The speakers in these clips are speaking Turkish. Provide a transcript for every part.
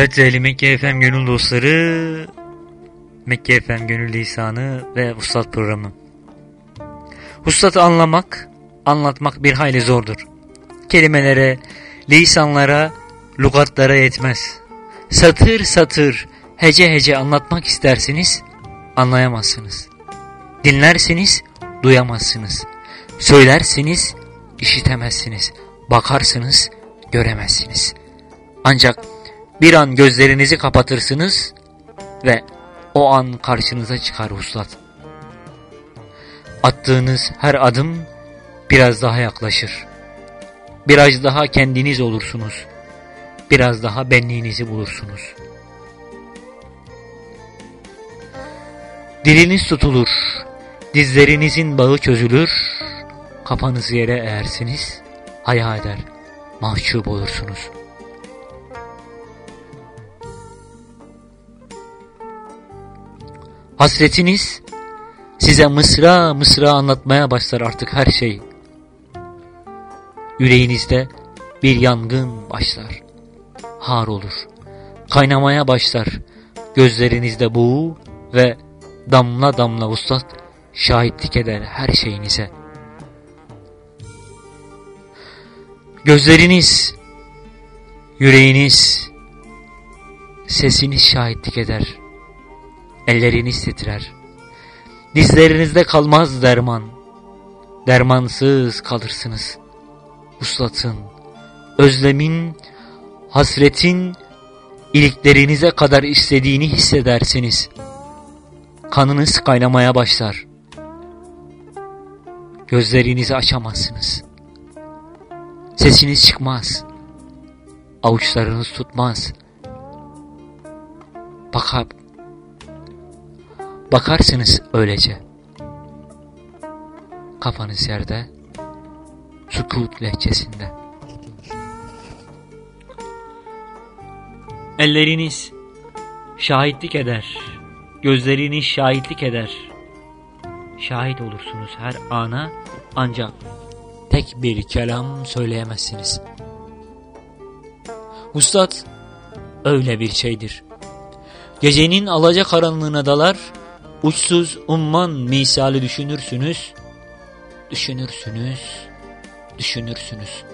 Evet değerli Mekke FM gönül dostları Mekke FM gönül lisanı ve Ustad programı. Ustad'ı anlamak, anlatmak bir hayli zordur. Kelimelere, lisanlara, lugatlara yetmez. Satır satır, hece hece anlatmak istersiniz, anlayamazsınız. Dinlersiniz, duyamazsınız. Söylersiniz, işitemezsiniz. Bakarsınız, göremezsiniz. Ancak bir an gözlerinizi kapatırsınız ve o an karşınıza çıkar huslat. Attığınız her adım biraz daha yaklaşır. Biraz daha kendiniz olursunuz. Biraz daha benliğinizi bulursunuz. Diliniz tutulur. Dizlerinizin bağı çözülür. Kafanız yere eğersiniz. Haya eder. Mahcup olursunuz.'' Hasretiniz size mısra mısra anlatmaya başlar artık her şey. Yüreğinizde bir yangın başlar. Har olur. Kaynamaya başlar. Gözlerinizde buğu ve damla damla uslat şahitlik eder her şeyinize. Gözleriniz, yüreğiniz, sesiniz şahitlik eder Elleriniz titrer. Dizlerinizde kalmaz derman. Dermansız kalırsınız. Uslatın, özlemin, hasretin iliklerinize kadar istediğini hissedersiniz. Kanınız kaynamaya başlar. Gözlerinizi açamazsınız. Sesiniz çıkmaz. Avuçlarınız tutmaz. Bakar, Bakarsınız öylece. Kafanız yerde, sukut lehçesinde. Elleriniz şahitlik eder, gözleriniz şahitlik eder. Şahit olursunuz her ana ancak tek bir kelam söyleyemezsiniz. Ustad öyle bir şeydir. Gecenin alaca karanlığına dalar, uçsuz umman misali düşünürsünüz, düşünürsünüz, düşünürsünüz.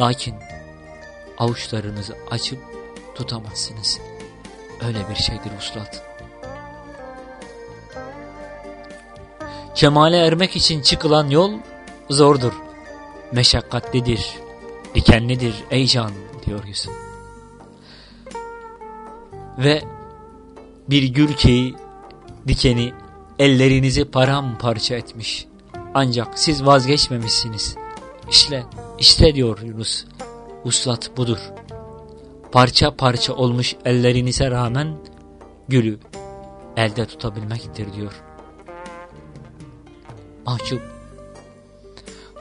Lakin avuçlarınızı açıp tutamazsınız. Öyle bir şeydir uslat. Kemale ermek için çıkılan yol zordur, meşakkatlidir, dikenlidir ey can diyor Yusuf. Ve bir gül ki dikeni ellerinizi paramparça etmiş. Ancak siz vazgeçmemişsiniz. İşte, işte diyor Yunus. Uslat budur. Parça parça olmuş ellerinize rağmen gülü elde tutabilmektir diyor. Mahcup.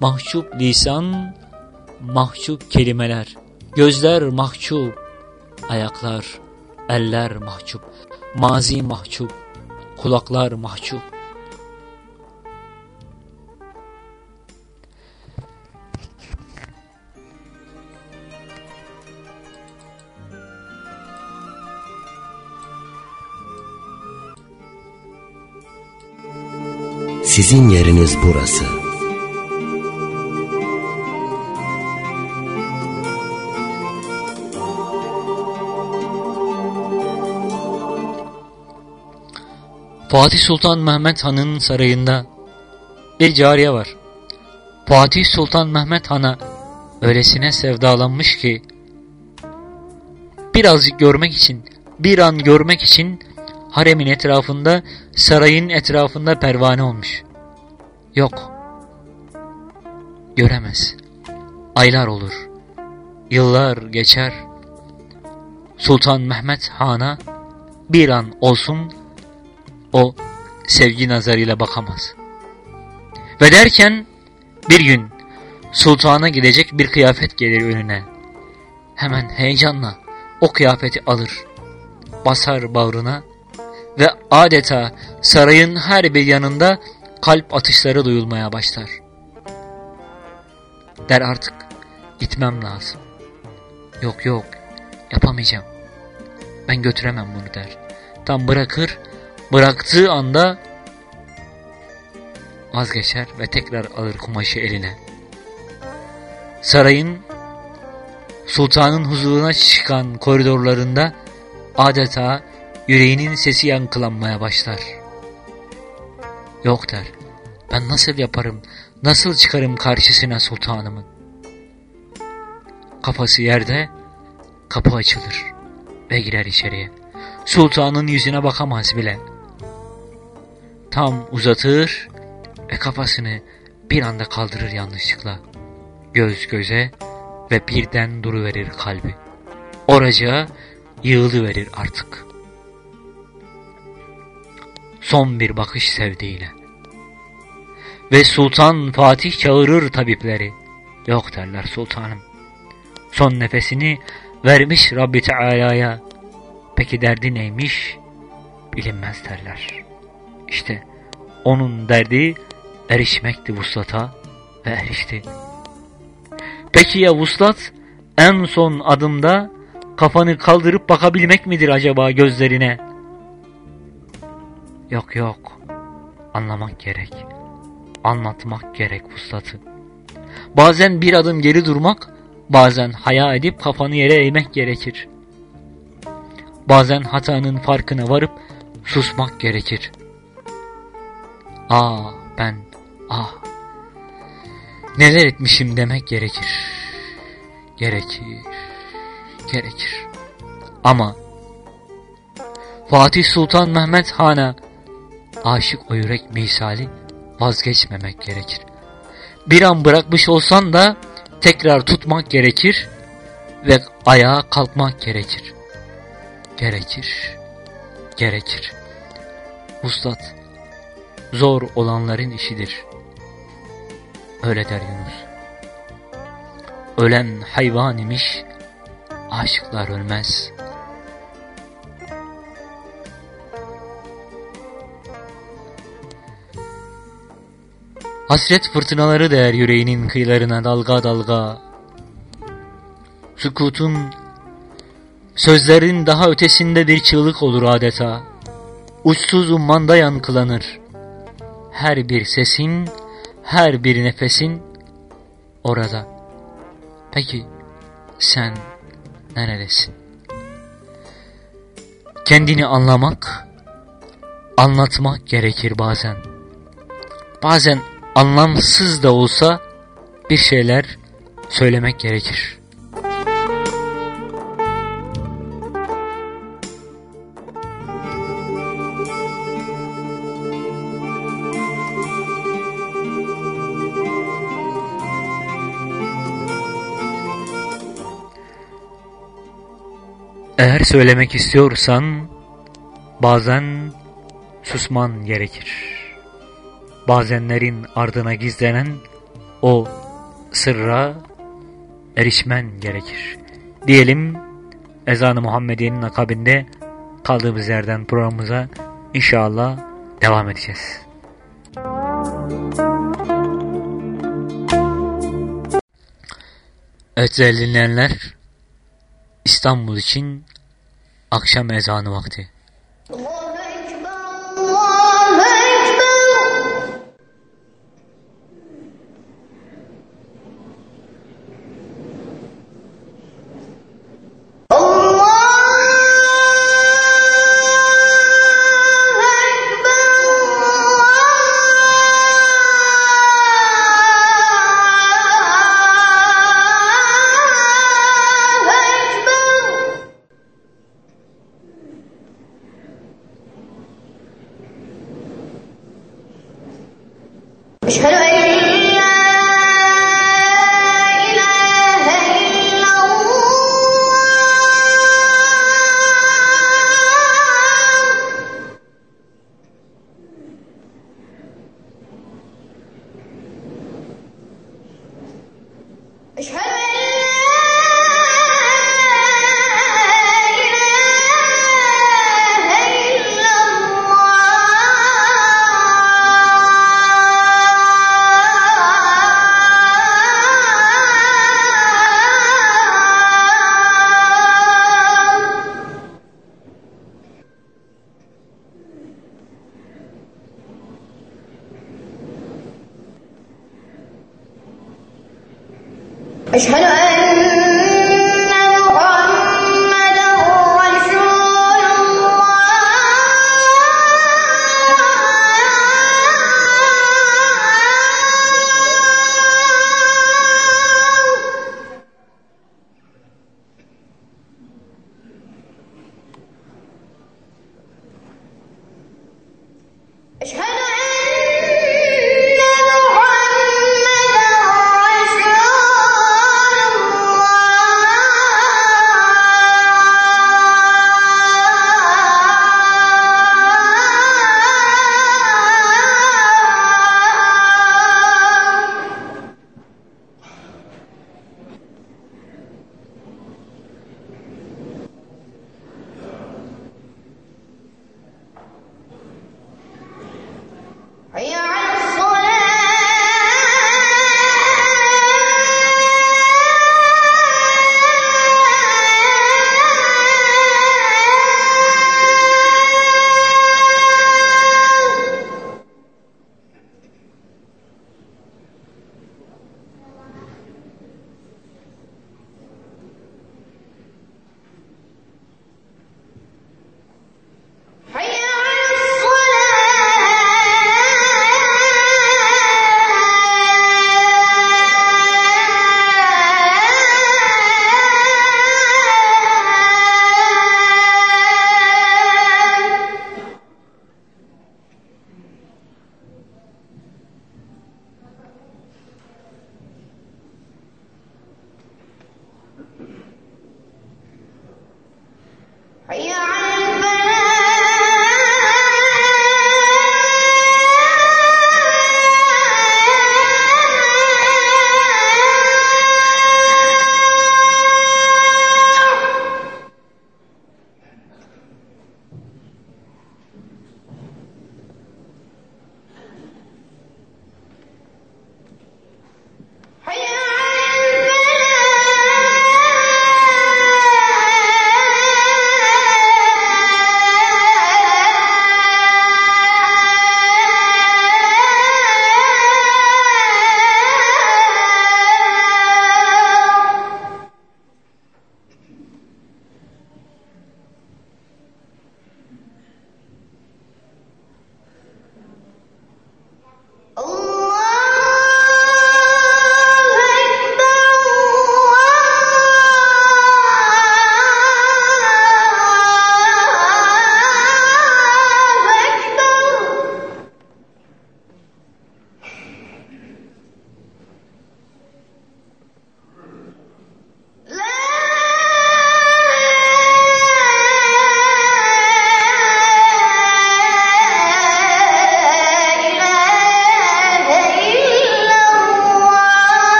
Mahcup lisan, mahcup kelimeler. Gözler mahcup, ayaklar, eller mahcup. Mazi mahcup, kulaklar mahcup. Sizin yeriniz burası. Fatih Sultan Mehmet Han'ın sarayında bir cariye var. Fatih Sultan Mehmet Han'a öylesine sevdalanmış ki birazcık görmek için, bir an görmek için haremin etrafında, sarayın etrafında pervane olmuş. Yok. Göremez. Aylar olur. Yıllar geçer. Sultan Mehmet Han'a bir an olsun o sevgi nazarıyla bakamaz. Ve derken bir gün sultana gidecek bir kıyafet gelir önüne. Hemen heyecanla o kıyafeti alır, basar bağrına ve adeta sarayın her bir yanında kalp atışları duyulmaya başlar. Der artık gitmem lazım. Yok yok Yapamayacağım. Ben götüremem bunu der. Tam bırakır, bıraktığı anda vazgeçer ve tekrar alır kumaşı eline. Sarayın sultanın huzuruna çıkan koridorlarında adeta yüreğinin sesi yankılanmaya başlar. Yok der. Ben nasıl yaparım, nasıl çıkarım karşısına sultanımın? Kafası yerde, kapı açılır ve girer içeriye. Sultanın yüzüne bakamaz bile. Tam uzatır ve kafasını bir anda kaldırır yanlışlıkla. Göz göze ve birden duruverir kalbi. Oraca yığılıverir artık. Son bir bakış sevdiğine. Ve Sultan Fatih çağırır tabipleri. Yok derler sultanım. Son nefesini vermiş Rabbi Teala'ya. Peki derdi neymiş? Bilinmez derler. İşte onun derdi erişmekti vuslata ve erişti. Peki ya vuslat en son adımda kafanı kaldırıp bakabilmek midir acaba gözlerine? Yok yok anlamak gerek. Anlatmak gerek vuslatı. Bazen bir adım geri durmak, bazen haya edip kafanı yere eğmek gerekir. Bazen hatanın farkına varıp susmak gerekir. Ah ben, ah neler etmişim demek gerekir. Gerekir, gerekir. Ama Fatih Sultan Mehmet Han'a aşık o yürek misali vazgeçmemek gerekir. Bir an bırakmış olsan da tekrar tutmak gerekir ve ayağa kalkmak gerekir. Gerekir, gerekir. Vuslat, zor olanların işidir. Öyle der Yunus. Ölen hayvan imiş, aşıklar ölmez. Hasret fırtınaları değer yüreğinin kıyılarına dalga dalga. Sükutun, sözlerin daha ötesinde bir çığlık olur adeta. Uçsuz ummanda yankılanır. Her bir sesin, her bir nefesin orada. Peki sen neredesin? Kendini anlamak, anlatmak gerekir bazen. Bazen anlamsız da olsa bir şeyler söylemek gerekir. Eğer söylemek istiyorsan bazen susman gerekir bazenlerin ardına gizlenen o sırra erişmen gerekir. Diyelim ezan-ı Muhammediye'nin akabinde kaldığımız yerden programımıza inşallah devam edeceğiz. Evet değerli dinleyenler İstanbul için akşam ezanı vakti.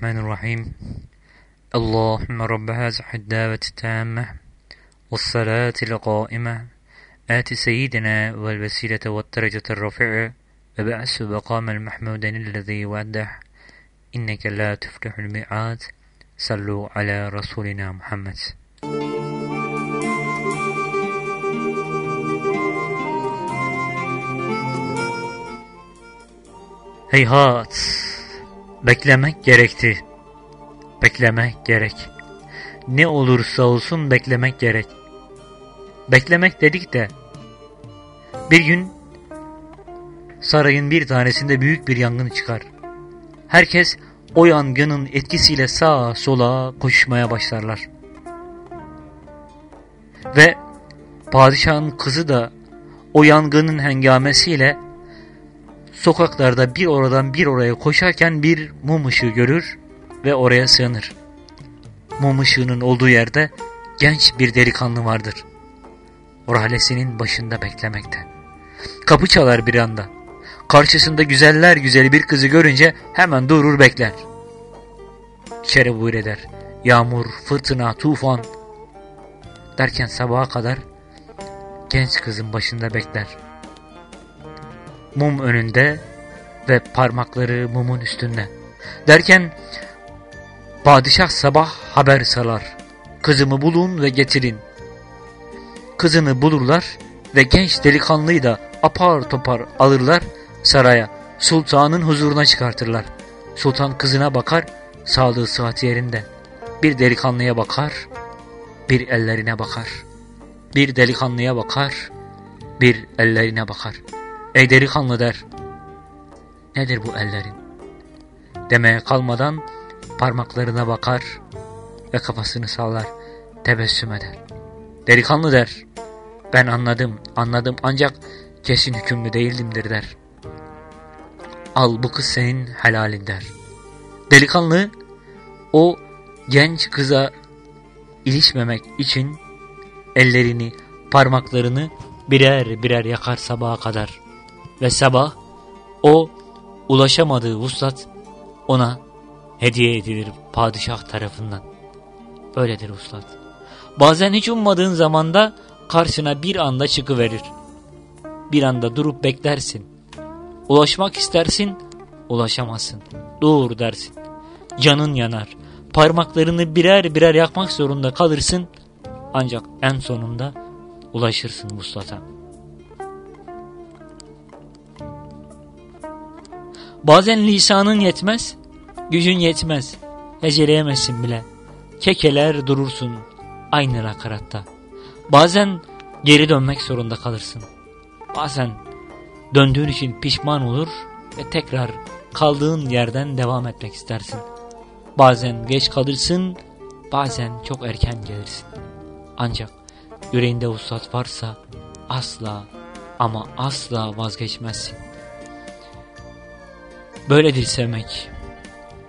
الرحمن الرحيم. اللهم رب هذه الدعوة التامة والصلاة القائمة. آت سيدنا والوسيلة والدرجة الرفيعة وبعث مقام المحمود الذي وعده. إنك لا تفلح الميعاد. صلوا على رسولنا محمد. Heyhat, beklemek gerekti. Beklemek gerek. Ne olursa olsun beklemek gerek. Beklemek dedik de bir gün sarayın bir tanesinde büyük bir yangın çıkar. Herkes o yangının etkisiyle sağa sola koşmaya başlarlar. Ve padişahın kızı da o yangının hengamesiyle sokaklarda bir oradan bir oraya koşarken bir mum ışığı görür ve oraya sığınır. Mum ışığının olduğu yerde genç bir delikanlı vardır. Rahlesinin başında beklemekte. Kapı çalar bir anda. Karşısında güzeller güzeli bir kızı görünce hemen durur bekler. İçeri buyur eder. Yağmur, fırtına, tufan derken sabaha kadar genç kızın başında bekler. Mum önünde ve parmakları mumun üstünde. Derken padişah sabah haber salar. Kızımı bulun ve getirin. Kızını bulurlar ve genç delikanlıyı da apar topar alırlar saraya. Sultanın huzuruna çıkartırlar. Sultan kızına bakar, sağlığı sıhhat yerinde. Bir delikanlıya bakar, bir ellerine bakar. Bir delikanlıya bakar, bir ellerine bakar. Ey delikanlı der. Nedir bu ellerin? Demeye kalmadan parmaklarına bakar ve kafasını sallar, tebessüm eder. Delikanlı der. Ben anladım, anladım ancak kesin hükümlü değildimdir der. Al bu kız senin helalin der. Delikanlı o genç kıza ilişmemek için ellerini, parmaklarını birer birer yakar sabaha kadar. Ve sabah o ulaşamadığı vuslat ona hediye edilir padişah tarafından. Böyledir vuslat. Bazen hiç ummadığın zamanda karşına bir anda çıkıverir. Bir anda durup beklersin. Ulaşmak istersin, ulaşamazsın. Dur dersin. Canın yanar. Parmaklarını birer birer yakmak zorunda kalırsın. Ancak en sonunda ulaşırsın vuslata. Bazen lisanın yetmez, gücün yetmez. Heceleyemezsin bile. Kekeler durursun aynı nakaratta. Bazen geri dönmek zorunda kalırsın. Bazen döndüğün için pişman olur ve tekrar kaldığın yerden devam etmek istersin. Bazen geç kalırsın, bazen çok erken gelirsin. Ancak yüreğinde vuslat varsa asla ama asla vazgeçmezsin. Böyledir sevmek.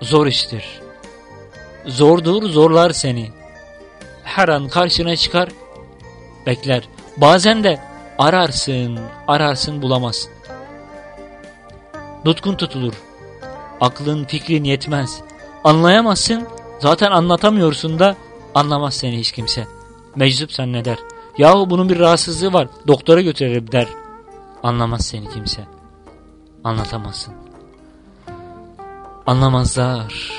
Zor iştir. Zordur zorlar seni. Her an karşına çıkar, bekler. Bazen de ararsın, ararsın bulamazsın. Nutkun tutulur. Aklın fikrin yetmez. Anlayamazsın. Zaten anlatamıyorsun da anlamaz seni hiç kimse. Meczup sen ne der? Yahu bunun bir rahatsızlığı var. Doktora götürelim der. Anlamaz seni kimse. Anlatamazsın. Anlamazlar.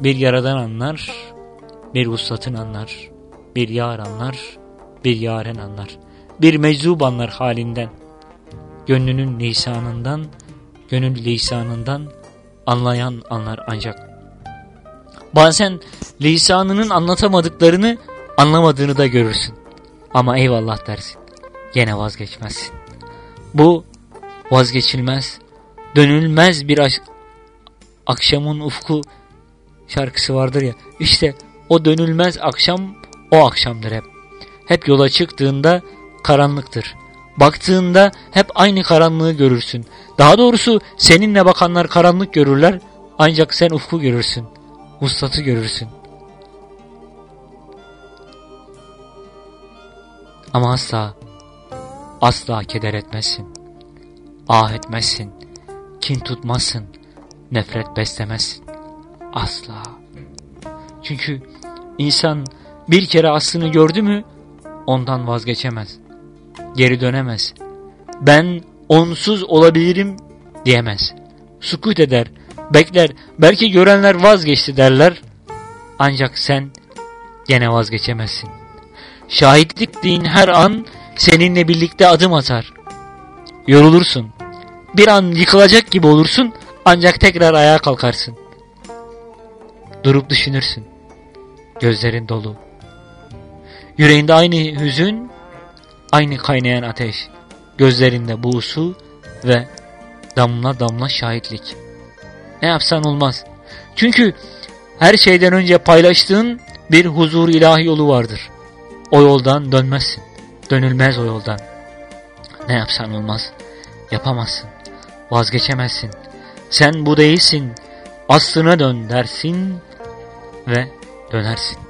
Bir yaradan anlar. Bir vuslatın anlar. Bir yar anlar. Bir yaren anlar. Bir meczub anlar halinden. Gönlünün lisanından, gönül lisanından anlayan anlar ancak. Bazen lisanının anlatamadıklarını anlamadığını da görürsün. Ama eyvallah dersin. Gene vazgeçmezsin. Bu vazgeçilmez, dönülmez bir aşk. Akşamın ufku şarkısı vardır ya. İşte o dönülmez akşam o akşamdır hep. Hep yola çıktığında karanlıktır. Baktığında hep aynı karanlığı görürsün. Daha doğrusu seninle bakanlar karanlık görürler ancak sen ufku görürsün. Vuslatı görürsün. Ama asla, asla keder etmezsin. Ah etmezsin. Kin tutmazsın. Nefret beslemezsin. Asla. Çünkü insan bir kere aslını gördü mü ondan vazgeçemez. Geri dönemez. Ben onsuz olabilirim diyemez. Sukut eder, bekler, belki görenler vazgeçti derler. Ancak sen gene vazgeçemezsin. Şahitlik din her an seninle birlikte adım atar. Yorulursun. Bir an yıkılacak gibi olursun ancak tekrar ayağa kalkarsın. Durup düşünürsün. Gözlerin dolu. Yüreğinde aynı hüzün, aynı kaynayan ateş. Gözlerinde buğusu ve damla damla şahitlik. Ne yapsan olmaz. Çünkü her şeyden önce paylaştığın bir huzur ilahi yolu vardır. O yoldan dönmezsin. Dönülmez o yoldan. Ne yapsan olmaz. Yapamazsın. Vazgeçemezsin. Sen bu değilsin. Aslına dön dersin ve dönersin.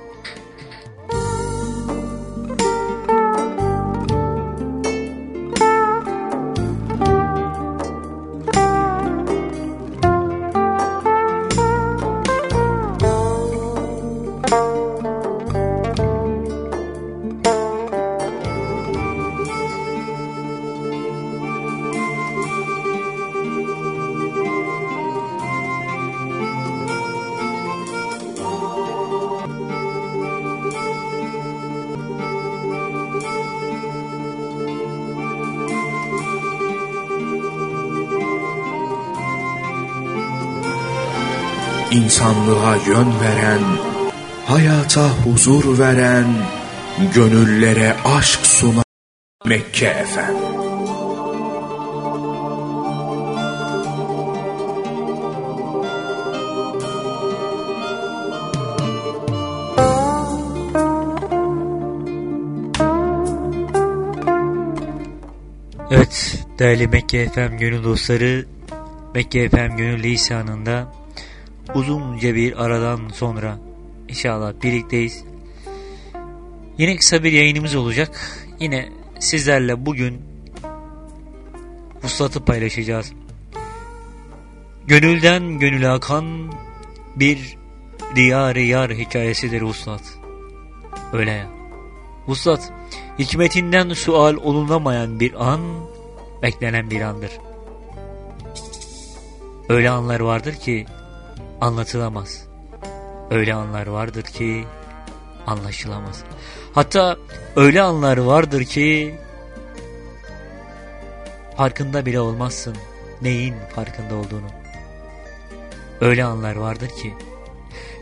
İnsanlığa yön veren, hayata huzur veren, gönüllere aşk sunan Mekke efendim. Evet değerli Mekke FM gönül dostları Mekke FM gönül lisanında uzunca bir aradan sonra inşallah birlikteyiz. Yine kısa bir yayınımız olacak. Yine sizlerle bugün vuslatı paylaşacağız. Gönülden gönüle akan bir diyar yar hikayesidir vuslat. Öyle ya. Vuslat hikmetinden sual olunamayan bir an, beklenen bir andır. Öyle anlar vardır ki anlatılamaz. Öyle anlar vardır ki anlaşılamaz. Hatta öyle anlar vardır ki farkında bile olmazsın neyin farkında olduğunu. Öyle anlar vardır ki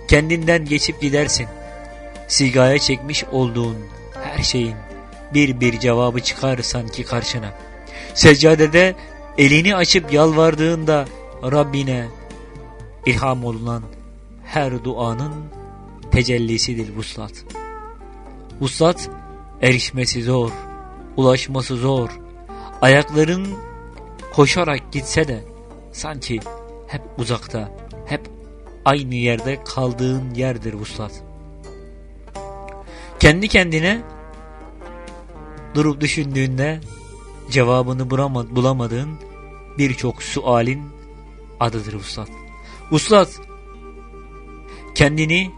kendinden geçip gidersin. Sigaya çekmiş olduğun her şeyin bir bir cevabı çıkar sanki karşına. Seccadede elini açıp yalvardığında Rabbine ilham olunan her duanın tecellisidir vuslat. Vuslat erişmesi zor, ulaşması zor. Ayakların koşarak gitse de sanki hep uzakta, hep aynı yerde kaldığın yerdir vuslat. Kendi kendine durup düşündüğünde cevabını bulamadığın birçok sualin adıdır vuslat. Vuslat kendini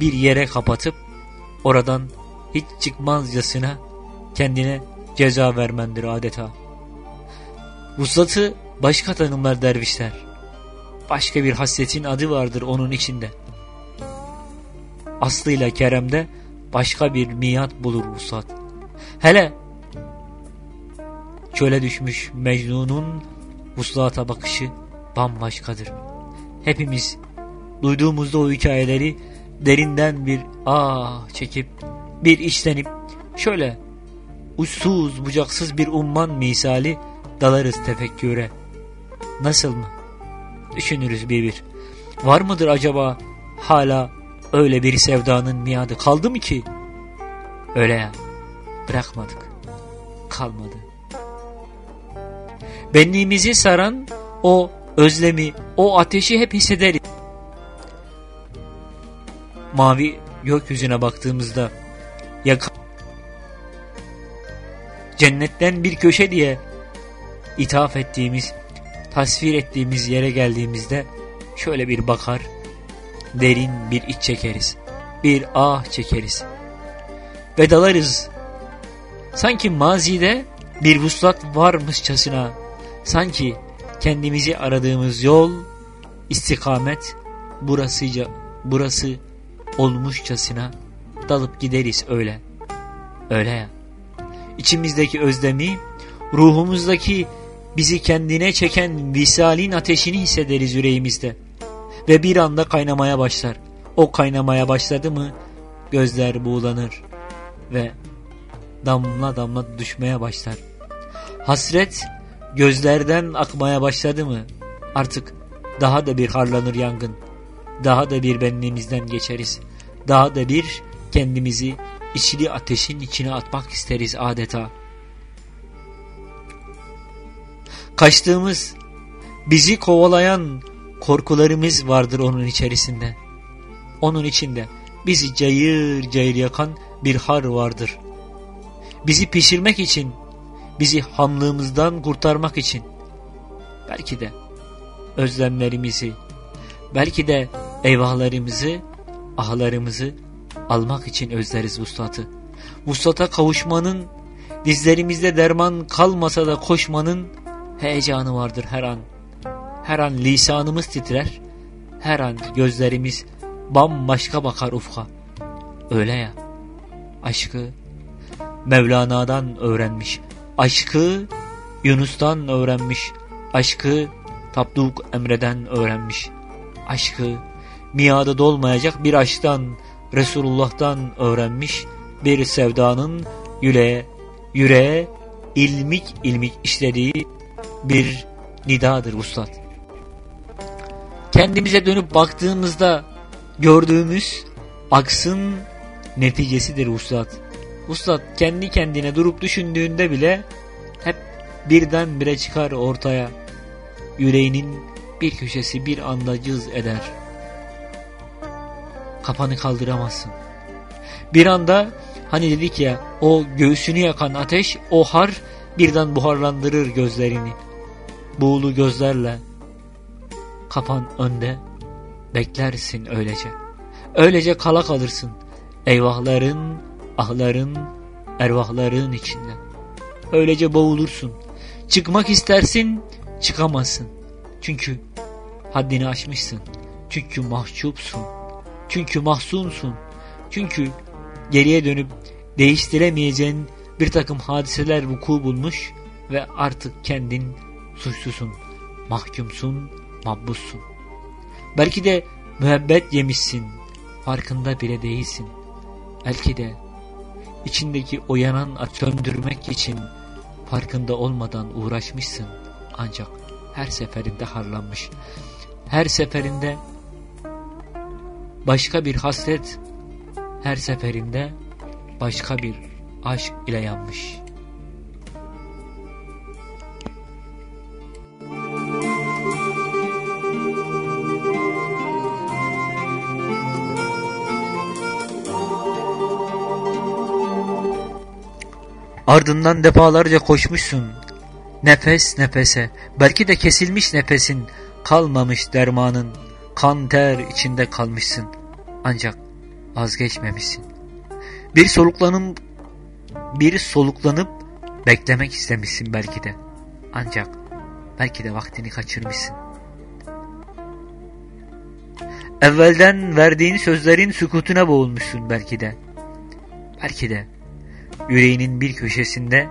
bir yere kapatıp oradan hiç çıkmazcasına kendine ceza vermendir adeta. Vuslatı başka tanımlar dervişler. Başka bir hasretin adı vardır onun içinde. Aslıyla Kerem'de başka bir miyat bulur vuslat. Hele çöle düşmüş Mecnun'un vuslata bakışı bambaşkadır. Hepimiz duyduğumuzda o hikayeleri derinden bir ah çekip bir içlenip şöyle uçsuz bucaksız bir umman misali dalarız tefekküre. Nasıl mı? Düşünürüz bir bir. Var mıdır acaba hala öyle bir sevdanın miadı kaldı mı ki? Öyle ya bırakmadık. Kalmadı. Benliğimizi saran o özlemi, o ateşi hep hissederiz. Mavi gökyüzüne baktığımızda yak cennetten bir köşe diye ithaf ettiğimiz, tasvir ettiğimiz yere geldiğimizde şöyle bir bakar, derin bir iç çekeriz, bir ah çekeriz ve dalarız Sanki mazide bir vuslat varmışçasına, sanki kendimizi aradığımız yol, istikamet burasıca, burası olmuşçasına dalıp gideriz öyle. Öyle ya. İçimizdeki özlemi, ruhumuzdaki bizi kendine çeken visalin ateşini hissederiz yüreğimizde. Ve bir anda kaynamaya başlar. O kaynamaya başladı mı gözler buğulanır ve damla damla düşmeye başlar. Hasret gözlerden akmaya başladı mı artık daha da bir harlanır yangın. Daha da bir benliğimizden geçeriz. Daha da bir kendimizi içli ateşin içine atmak isteriz adeta. Kaçtığımız, bizi kovalayan korkularımız vardır onun içerisinde. Onun içinde bizi cayır cayır yakan bir har vardır bizi pişirmek için, bizi hamlığımızdan kurtarmak için, belki de özlemlerimizi, belki de eyvahlarımızı, ahlarımızı almak için özleriz vuslatı. Vuslata kavuşmanın, dizlerimizde derman kalmasa da koşmanın heyecanı vardır her an. Her an lisanımız titrer, her an gözlerimiz bambaşka bakar ufka. Öyle ya, aşkı Mevlana'dan öğrenmiş. Aşkı Yunus'tan öğrenmiş. Aşkı Tabduk Emre'den öğrenmiş. aşkı miadı dolmayacak bir aşktan Resulullah'tan öğrenmiş bir sevdanın yüreğe, yüreğe ilmik ilmik işlediği bir nidadır vuslat. Kendimize dönüp baktığımızda gördüğümüz aksın neticesidir vuslat. Vuslat kendi kendine durup düşündüğünde bile hep birdenbire çıkar ortaya. Yüreğinin bir köşesi bir anda cız eder. Kafanı kaldıramazsın. Bir anda hani dedik ya o göğsünü yakan ateş o har birden buharlandırır gözlerini. Buğulu gözlerle kafan önde beklersin öylece. Öylece kala kalırsın. Eyvahların, ahların, ervahların içinde. Öylece boğulursun. Çıkmak istersin, çıkamazsın. Çünkü haddini aşmışsın. Çünkü mahcupsun. Çünkü mahzunsun. Çünkü geriye dönüp değiştiremeyeceğin bir takım hadiseler vuku bulmuş ve artık kendin suçlusun, mahkumsun, mahbussun. Belki de müebbet yemişsin, farkında bile değilsin. Belki de içindeki o yanan söndürmek için farkında olmadan uğraşmışsın. Ancak her seferinde harlanmış. Her seferinde başka bir hasret, her seferinde başka bir aşk ile yanmış. Ardından defalarca koşmuşsun. Nefes nefese, belki de kesilmiş nefesin, kalmamış dermanın, kan ter içinde kalmışsın. Ancak vazgeçmemişsin. Bir soluklanıp, bir soluklanıp beklemek istemişsin belki de. Ancak belki de vaktini kaçırmışsın. Evvelden verdiğin sözlerin sükutuna boğulmuşsun belki de. Belki de yüreğinin bir köşesinde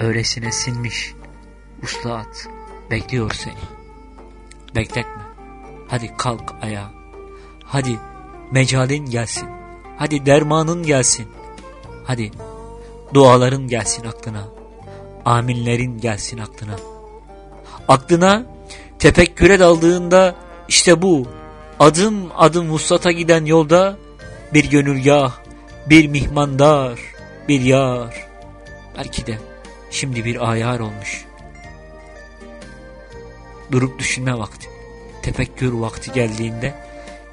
öylesine sinmiş uslat bekliyor seni. Bekletme. Hadi kalk ayağa. Hadi mecalin gelsin. Hadi dermanın gelsin. Hadi duaların gelsin aklına. Aminlerin gelsin aklına. Aklına tefekküre daldığında işte bu adım adım vuslata giden yolda bir gönülgah, bir mihmandar, bir yar. Belki de şimdi bir ayar olmuş. Durup düşünme vakti. Tefekkür vakti geldiğinde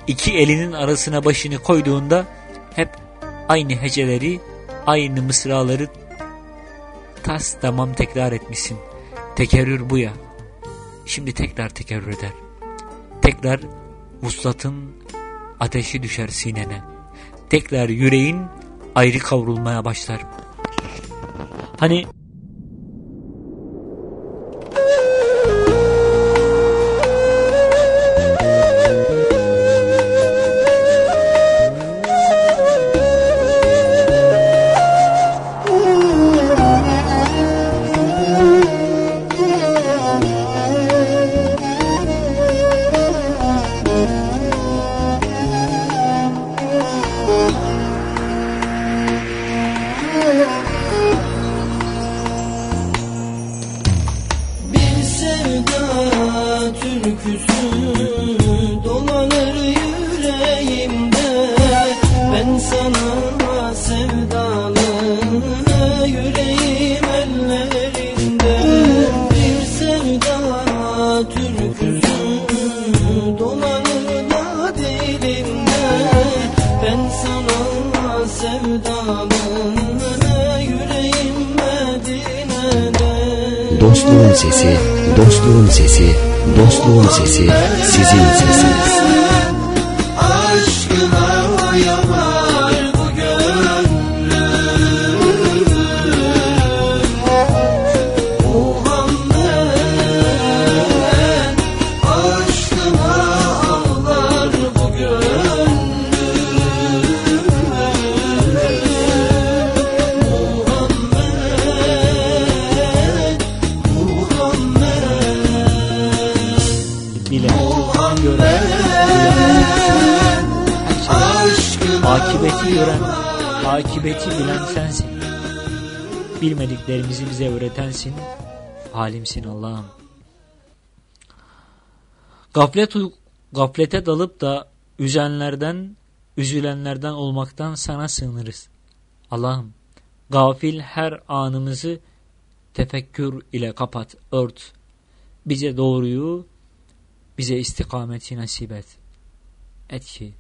iki elinin arasına başını koyduğunda hep aynı heceleri, aynı mısraları tas tamam tekrar etmişsin. Tekerrür bu ya. Şimdi tekrar tekerrür eder. Tekrar vuslatın ateşi düşer sinene. Tekrar yüreğin ayrı kavrulmaya başlar. Hani sesi, dostluğun sesi, dostluğun sesi sizin sesiniz. Bilmediklerimizi bize öğretensin. Halimsin Allah'ım. Gaflet, gaflete dalıp da üzenlerden, üzülenlerden olmaktan sana sığınırız. Allah'ım gafil her anımızı tefekkür ile kapat, ört. Bize doğruyu, bize istikameti nasip et. Et ki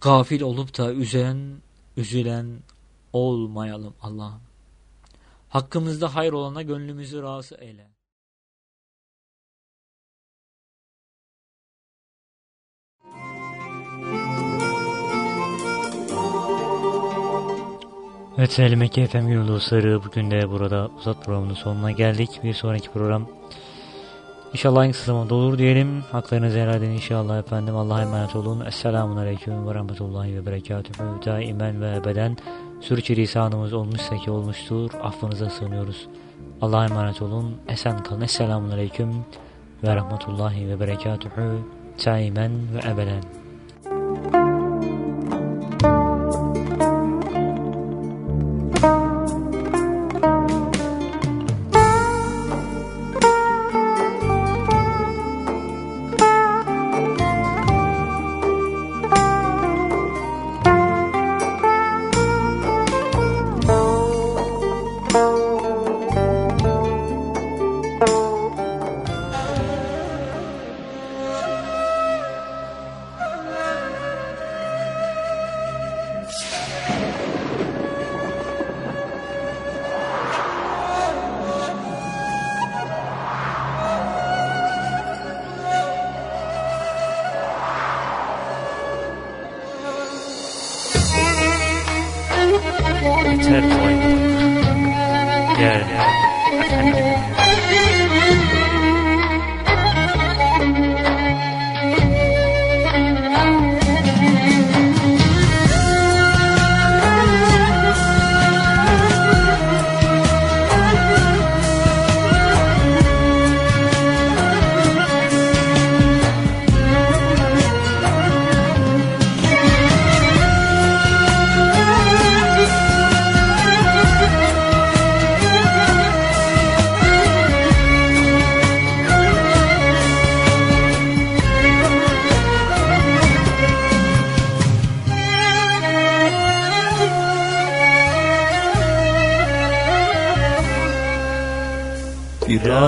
gafil olup da üzen, üzülen olmayalım Allah'ım. Hakkımızda hayır olana gönlümüzü razı eyle. Evet sevgili Mekke FM Gönül bugün de burada uzat programının sonuna geldik. Bir sonraki program inşallah en kısa zamanda olur diyelim. Haklarınızı helal edin inşallah efendim. Allah'a emanet olun. Esselamun Aleyküm ve Rahmetullahi ve Berekatühü. Daimen ve ebeden sürçülisanımız olmuşsa ki olmuştur. Affınıza sığınıyoruz. Allah'a emanet olun. Esen kalın. Esselamun Aleyküm ve Rahmetullahi ve Berekatühü. Daimen ve ebeden.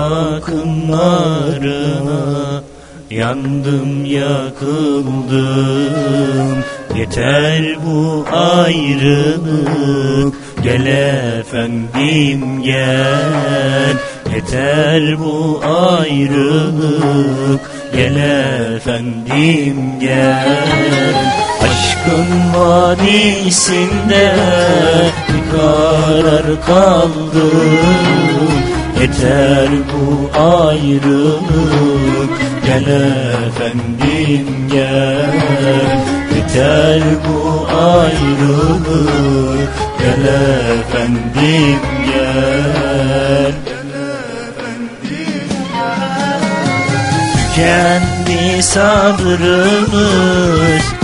Irak'ın narına yandım yakıldım. Yeter bu ayrılık gel efendim gel. Yeter bu ayrılık gel efendim gel. Aşkın vadisinde bir karar kaldım Yeter bu ayrılık. Gel efendim gel. Yeter bu ayrılık. Gel efendim gel. Tükendi sabrımız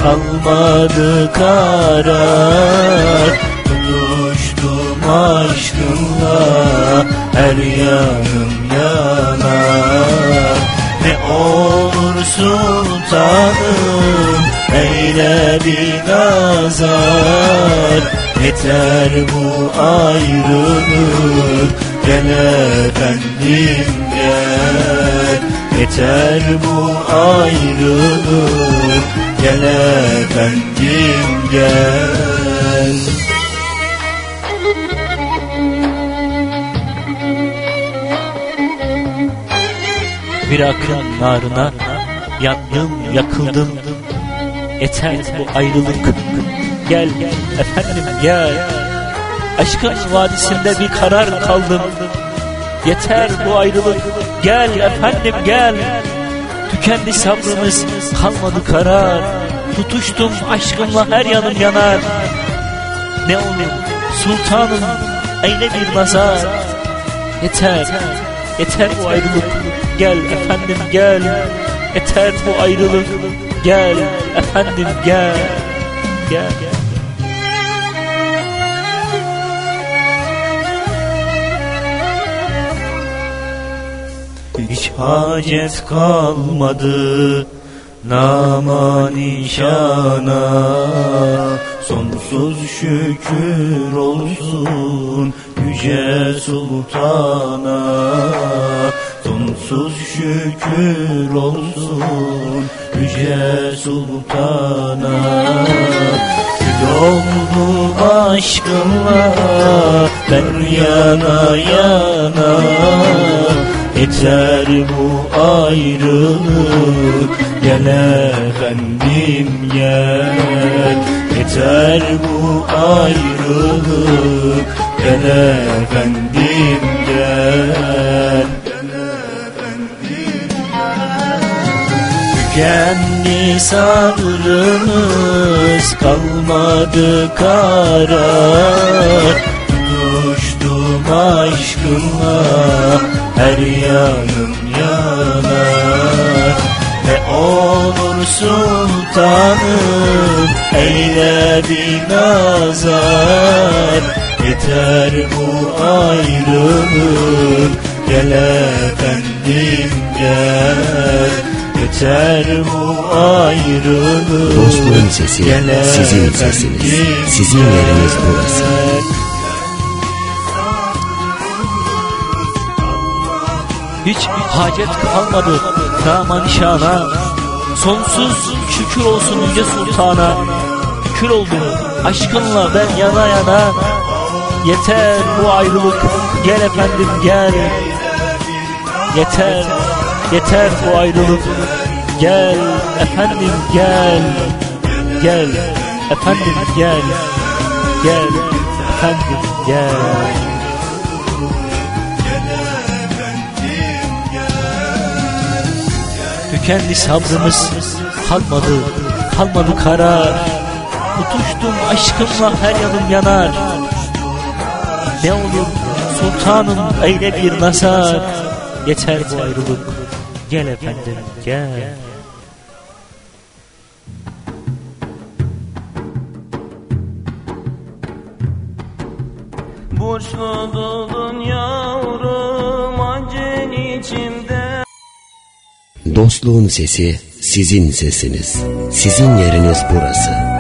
Kalmadı karar aşkınla Her yanım yanar Ne olur sultanım Eyle bir nazar. Yeter bu ayrılık Gel efendim gel. Yeter bu ayrılık Gel efendim gel Bir akın narına yandım yakıldım. Yeter bu ayrılık. Gel efendim gel. Aşkın vadisinde bir karar kaldım. Yeter bu ayrılık. Gel efendim gel. Tükendi sabrımız kalmadı karar. Tutuştum aşkımla her yanım yanar. Ne olur sultanım eyle bir nazar. Yeter Yeter bu ayrılık Gel efendim gel. Yeter bu ayrılık Gel efendim gel. Gel. Hiç hacet kalmadı nama nişana Sonsuz şükür olsun yüce sultana Sonsuz şükür olsun yüce sultana. Kül oldu aşkınla ben yana yana. Yeter bu ayrılık Gel efendim gel. Yeter bu ayrılık Gel efendim gel Tükendi sabrımız kalmadı karar Tutuştum aşkınla her yanım yanar Ne olur sultanım eyle bir nazar. Yeter bu ayrılık gel efendim gel Yeter bu ayrılık Dostluğun sesi, sizin sesiniz. Sizin yeriniz burası. Hiç hacet kalmadı nama nişana. Sonsuz şükür olsun yüce sultana. Kül oldum aşkınla ben yana yana. Yeter bu ayrılık gel efendim gel. Yeter, yeter bu ayrılık. Gel efendim gel. Gel efendim gel. Gel efendim gel. Tükendi sabrımız kalmadı, kalmadı karar. Tutuştum aşkımla her yanım yanar. Ne olur sultanım eyle bir nazar. Yeter bu ayrılık. Gel efendim gel. Borçlu dolun yavrum acın içimde Dostluğun sesi, sizin sesiniz. Sizin yeriniz burası.